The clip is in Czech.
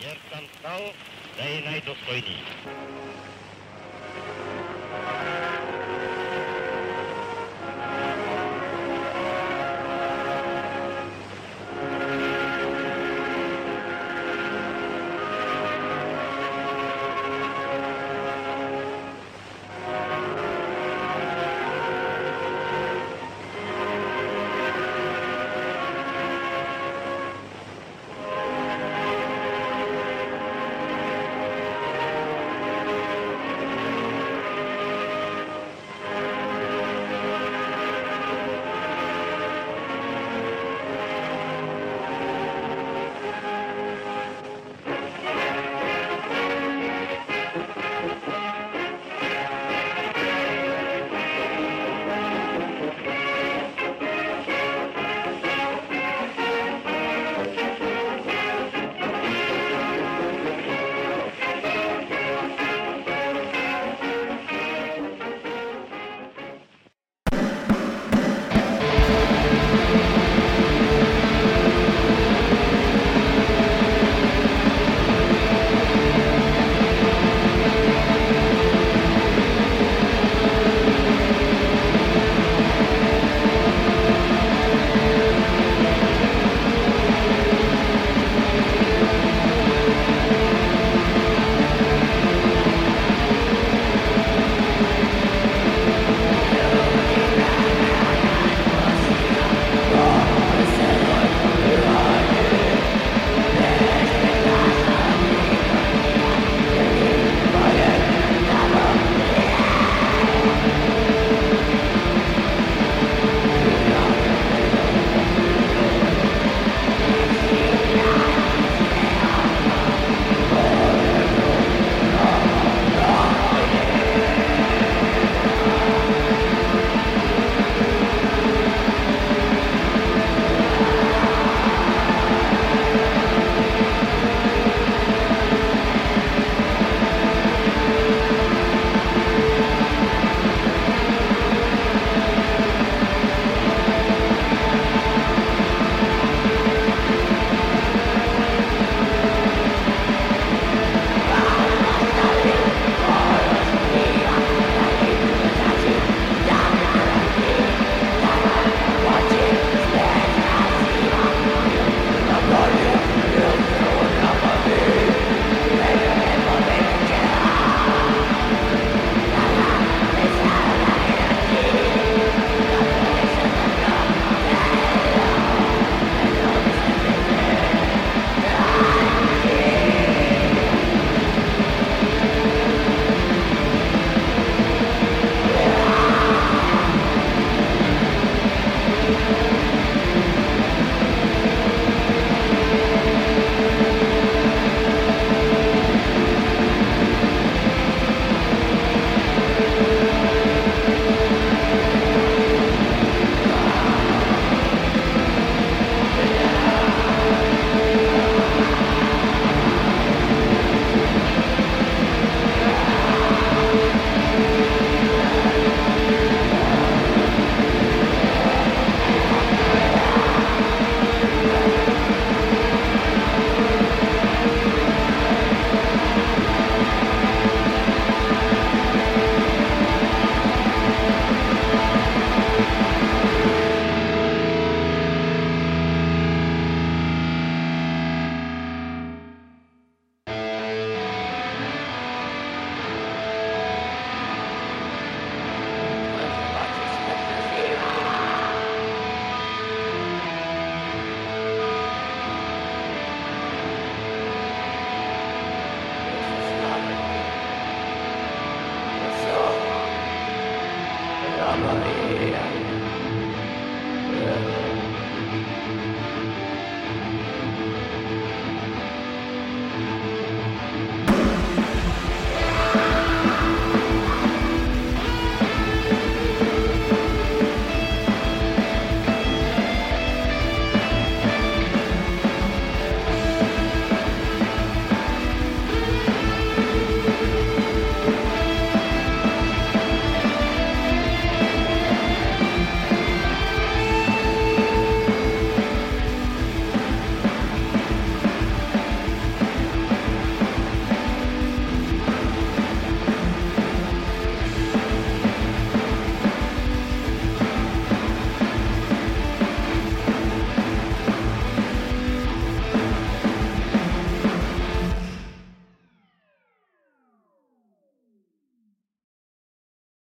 Jer tam stal stejnej dostojný. body.